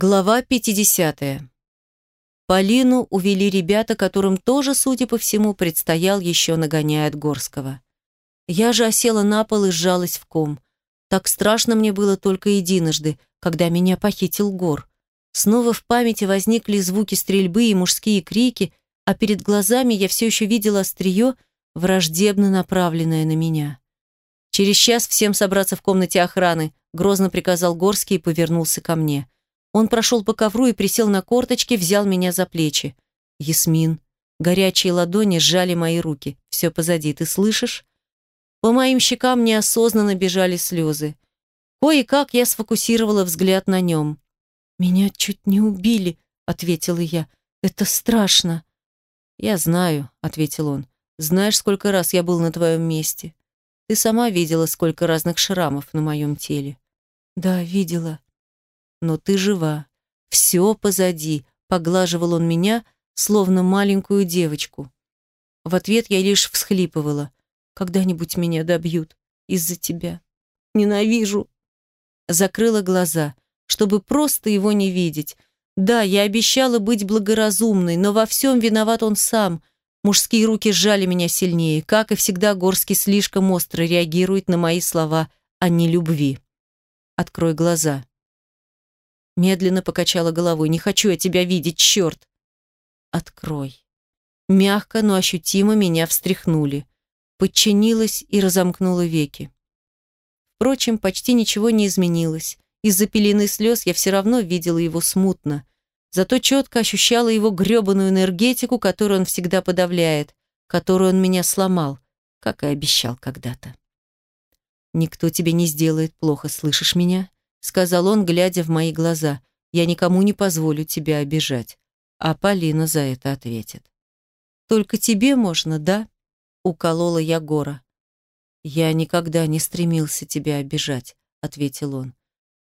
Глава 50. Полину увели ребята, которым тоже, судя по всему, предстоял еще нагоняя от Горского. Я же осела на пол и сжалась в ком. Так страшно мне было только единожды, когда меня похитил Гор. Снова в памяти возникли звуки стрельбы и мужские крики, а перед глазами я все еще видела острие, враждебно направленное на меня. «Через час всем собраться в комнате охраны», грозно приказал Горский и повернулся ко мне. Он прошел по ковру и присел на корточки, взял меня за плечи. «Ясмин». Горячие ладони сжали мои руки. «Все позади, ты слышишь?» По моим щекам неосознанно бежали слезы. Кое-как я сфокусировала взгляд на нем. «Меня чуть не убили», — ответила я. «Это страшно». «Я знаю», — ответил он. «Знаешь, сколько раз я был на твоем месте? Ты сама видела, сколько разных шрамов на моем теле». «Да, видела», но ты жива. Все позади, поглаживал он меня, словно маленькую девочку. В ответ я лишь всхлипывала. Когда-нибудь меня добьют из-за тебя. Ненавижу. Закрыла глаза, чтобы просто его не видеть. Да, я обещала быть благоразумной, но во всем виноват он сам. Мужские руки сжали меня сильнее. Как и всегда, Горский слишком остро реагирует на мои слова о нелюбви. Открой глаза. Медленно покачала головой. «Не хочу я тебя видеть, черт!» «Открой». Мягко, но ощутимо меня встряхнули. Подчинилась и разомкнула веки. Впрочем, почти ничего не изменилось. Из-за пелены слез я все равно видела его смутно. Зато четко ощущала его гребаную энергетику, которую он всегда подавляет, которую он меня сломал, как и обещал когда-то. «Никто тебе не сделает плохо, слышишь меня?» Сказал он, глядя в мои глаза. Я никому не позволю тебя обижать. А Полина за это ответит. Только тебе можно, да? Уколола я Гора. Я никогда не стремился тебя обижать, ответил он.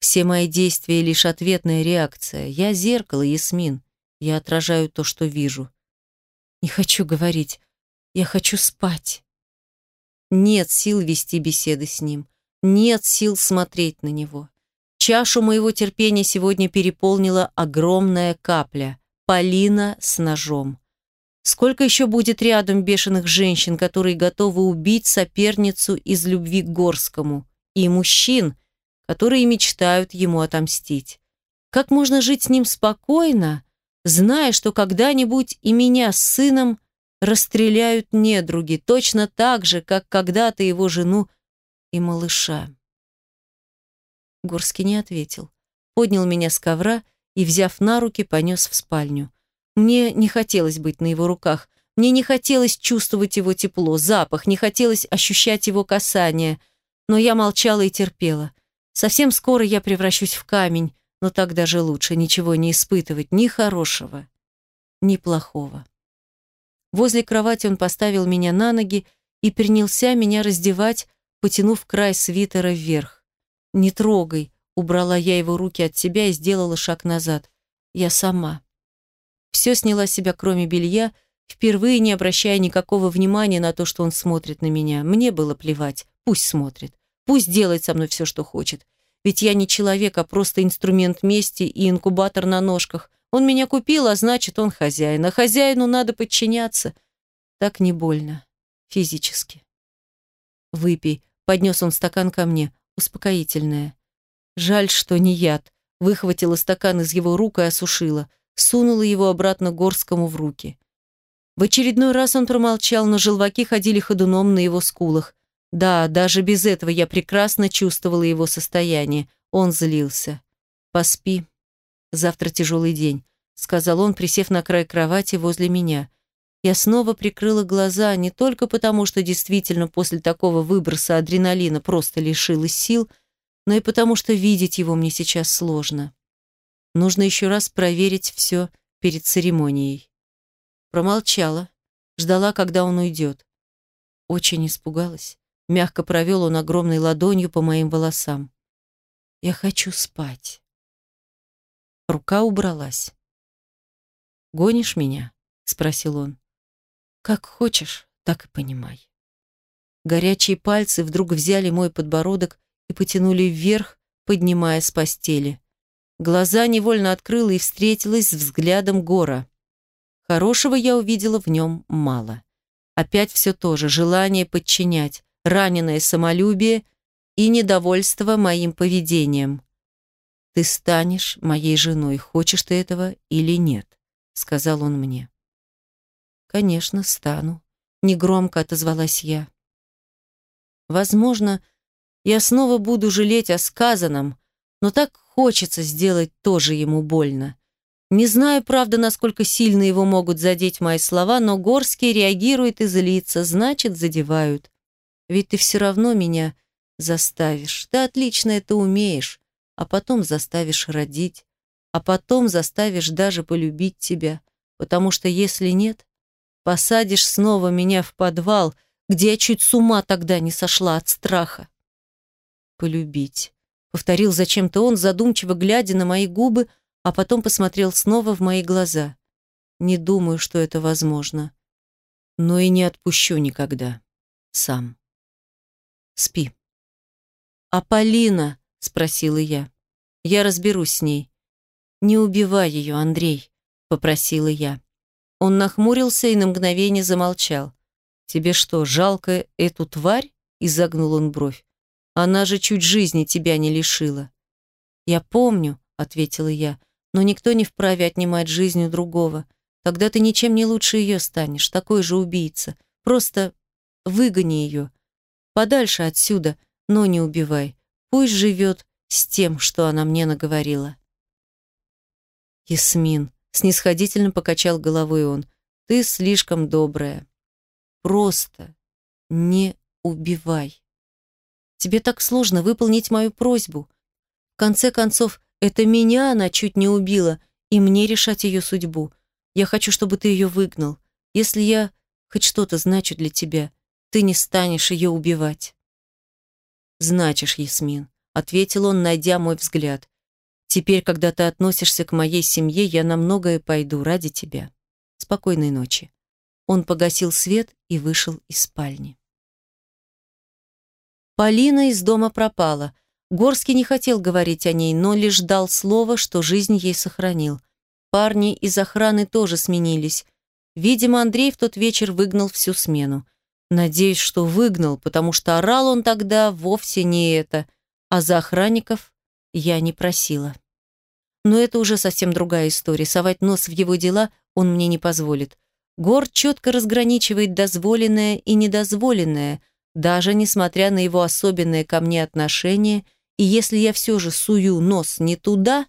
Все мои действия лишь ответная реакция. Я зеркало, Ясмин. Я отражаю то, что вижу. Не хочу говорить. Я хочу спать. Нет сил вести беседы с ним. Нет сил смотреть на него. Чашу моего терпения сегодня переполнила огромная капля. Полина с ножом. Сколько еще будет рядом бешеных женщин, которые готовы убить соперницу из любви к Горскому, и мужчин, которые мечтают ему отомстить? Как можно жить с ним спокойно, зная, что когда-нибудь и меня с сыном расстреляют недруги, точно так же, как когда-то его жену и малыша? Горский не ответил. Поднял меня с ковра и, взяв на руки, понес в спальню. Мне не хотелось быть на его руках. Мне не хотелось чувствовать его тепло, запах, не хотелось ощущать его касание. Но я молчала и терпела. Совсем скоро я превращусь в камень, но так даже лучше ничего не испытывать, ни хорошего, ни плохого. Возле кровати он поставил меня на ноги и принялся меня раздевать, потянув край свитера вверх. «Не трогай», — убрала я его руки от себя и сделала шаг назад. «Я сама». Все сняла с себя, кроме белья, впервые не обращая никакого внимания на то, что он смотрит на меня. Мне было плевать. Пусть смотрит. Пусть делает со мной все, что хочет. Ведь я не человек, а просто инструмент мести и инкубатор на ножках. Он меня купил, а значит, он хозяин. А хозяину надо подчиняться. Так не больно. Физически. «Выпей», — поднес он стакан ко мне успокоительное. Жаль, что не яд. Выхватила стакан из его рук и осушила. Сунула его обратно Горскому в руки. В очередной раз он промолчал, но желваки ходили ходуном на его скулах. Да, даже без этого я прекрасно чувствовала его состояние. Он злился. «Поспи. Завтра тяжелый день», — сказал он, присев на край кровати возле меня. Я снова прикрыла глаза не только потому, что действительно после такого выброса адреналина просто лишилась сил, но и потому, что видеть его мне сейчас сложно. Нужно еще раз проверить все перед церемонией. Промолчала, ждала, когда он уйдет. Очень испугалась. Мягко провел он огромной ладонью по моим волосам. «Я хочу спать». Рука убралась. «Гонишь меня?» — спросил он. Как хочешь, так и понимай. Горячие пальцы вдруг взяли мой подбородок и потянули вверх, поднимая с постели. Глаза невольно открыла и встретилась с взглядом Гора. Хорошего я увидела в нем мало. Опять все то же, желание подчинять, раненое самолюбие и недовольство моим поведением. «Ты станешь моей женой, хочешь ты этого или нет», — сказал он мне. «Конечно, стану», — негромко отозвалась я. «Возможно, я снова буду жалеть о сказанном, но так хочется сделать тоже ему больно. Не знаю, правда, насколько сильно его могут задеть мои слова, но Горский реагирует и злится, значит, задевают. Ведь ты все равно меня заставишь. Ты отлично это умеешь, а потом заставишь родить, а потом заставишь даже полюбить тебя, потому что если нет, посадишь снова меня в подвал, где я чуть с ума тогда не сошла от страха. Полюбить. Повторил зачем-то он, задумчиво глядя на мои губы, а потом посмотрел снова в мои глаза. Не думаю, что это возможно. Но и не отпущу никогда. Сам. Спи. «А Полина?» — спросила я. «Я разберусь с ней». «Не убивай ее, Андрей», — попросила я. Он нахмурился и на мгновение замолчал. «Тебе что, жалко эту тварь?» — изогнул он бровь. «Она же чуть жизни тебя не лишила». «Я помню», — ответила я, — но никто не вправе отнимать жизнь у другого. Тогда ты ничем не лучше ее станешь, такой же убийца. Просто выгони ее. Подальше отсюда, но не убивай. Пусть живет с тем, что она мне наговорила. Ясмин, снисходительно покачал головой он, ты слишком добрая. Просто не убивай. Тебе так сложно выполнить мою просьбу. В конце концов, это меня она чуть не убила, и мне решать ее судьбу. Я хочу, чтобы ты ее выгнал. Если я хоть что-то значу для тебя, ты не станешь ее убивать. Значишь, Ясмин, ответил он, найдя мой взгляд. Теперь, когда ты относишься к моей семье, я на многое пойду ради тебя. Спокойной ночи. Он погасил свет и вышел из спальни. Полина из дома пропала. Горский не хотел говорить о ней, но лишь дал слово, что жизнь ей сохранил. Парни из охраны тоже сменились. Видимо, Андрей в тот вечер выгнал всю смену. Надеюсь, что выгнал, потому что орал он тогда вовсе не это, а за охранников я не просила. Но это уже совсем другая история. Совать нос в его дела он мне не позволит. Гор четко разграничивает дозволенное и недозволенное, даже несмотря на его особенное ко мне отношение – и если я все же сую нос не туда,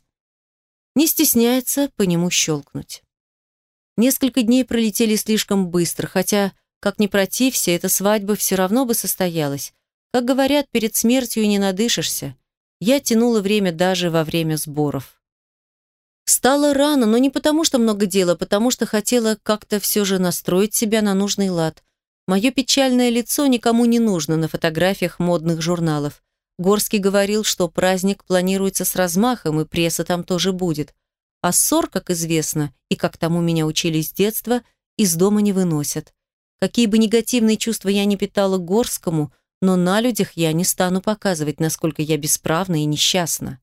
не стесняется по нему щелкнуть. Несколько дней пролетели слишком быстро, хотя, как ни протився, эта свадьба все равно бы состоялась. Как говорят, перед смертью не надышишься. Я тянула время даже во время сборов. Стало рано, но не потому, что много дела, потому что хотела как-то все же настроить себя на нужный лад. Мое печальное лицо никому не нужно на фотографиях модных журналов. Горский говорил, что праздник планируется с размахом, и пресса там тоже будет. А ссор, как известно, и как тому меня учили с детства, из дома не выносят. Какие бы негативные чувства я не питала Горскому, но на людях я не стану показывать, насколько я бесправна и несчастна.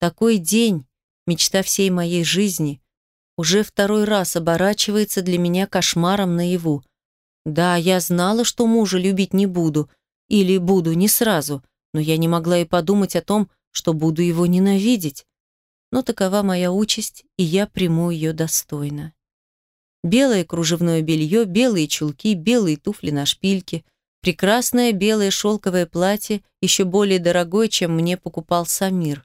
Такой день, мечта всей моей жизни, уже второй раз оборачивается для меня кошмаром наяву. Да, я знала, что мужа любить не буду, или буду не сразу – но я не могла и подумать о том, что буду его ненавидеть. Но такова моя участь, и я приму ее достойно. Белое кружевное белье, белые чулки, белые туфли на шпильке, прекрасное белое шелковое платье, еще более дорогое, чем мне покупал Самир.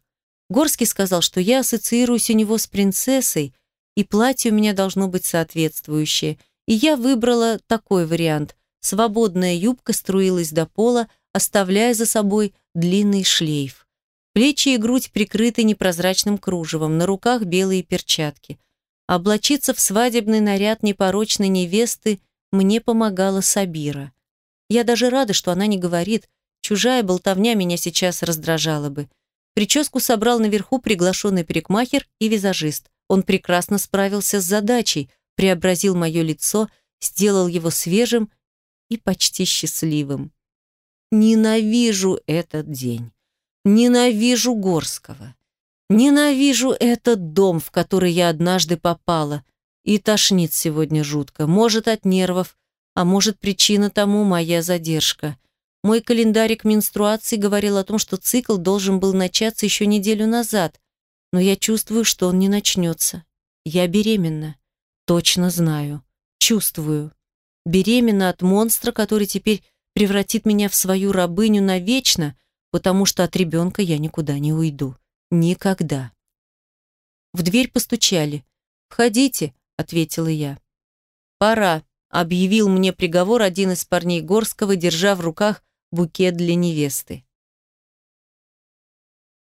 Горский сказал, что я ассоциируюсь у него с принцессой, и платье у меня должно быть соответствующее, и я выбрала такой вариант. Свободная юбка струилась до пола, оставляя за собой длинный шлейф. Плечи и грудь прикрыты непрозрачным кружевом, на руках белые перчатки. Облачиться в свадебный наряд непорочной невесты мне помогала Сабира. Я даже рада, что она не говорит, чужая болтовня меня сейчас раздражала бы. Прическу собрал наверху приглашенный парикмахер и визажист. Он прекрасно справился с задачей, преобразил мое лицо, сделал его свежим и почти счастливым. Ненавижу этот день. Ненавижу Горского. Ненавижу этот дом, в который я однажды попала. И тошнит сегодня жутко. Может, от нервов, а может, причина тому моя задержка. Мой календарик менструации говорил о том, что цикл должен был начаться еще неделю назад, но я чувствую, что он не начнется. Я беременна. Точно знаю. Чувствую. Беременна от монстра, который теперь превратит меня в свою рабыню навечно, потому что от ребенка я никуда не уйду. Никогда. В дверь постучали. «Входите», — ответила я. «Пора», — объявил мне приговор один из парней Горского, держа в руках букет для невесты.